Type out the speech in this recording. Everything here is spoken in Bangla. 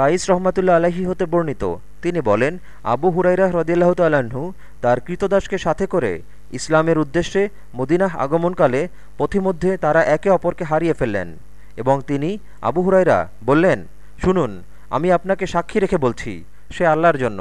কাইস রহমাতুল্লা আলাহি হতে বর্ণিত। তিনি বলেন, আবু হুরাইরা হ্রদিল্লাহ তাল্লাহ্ন তার কৃতদাসকে সাথে করে ইসলামের উদ্দেশ্যে মদিনাহ আগমনকালে পথিমধ্যে তারা একে অপরকে হারিয়ে ফেললেন এবং তিনি আবু হুরাইরা বললেন, শুনুন, আমি আপনাকে সাক্ষী রেখে বলছি, সে আল্লাহর জন্য।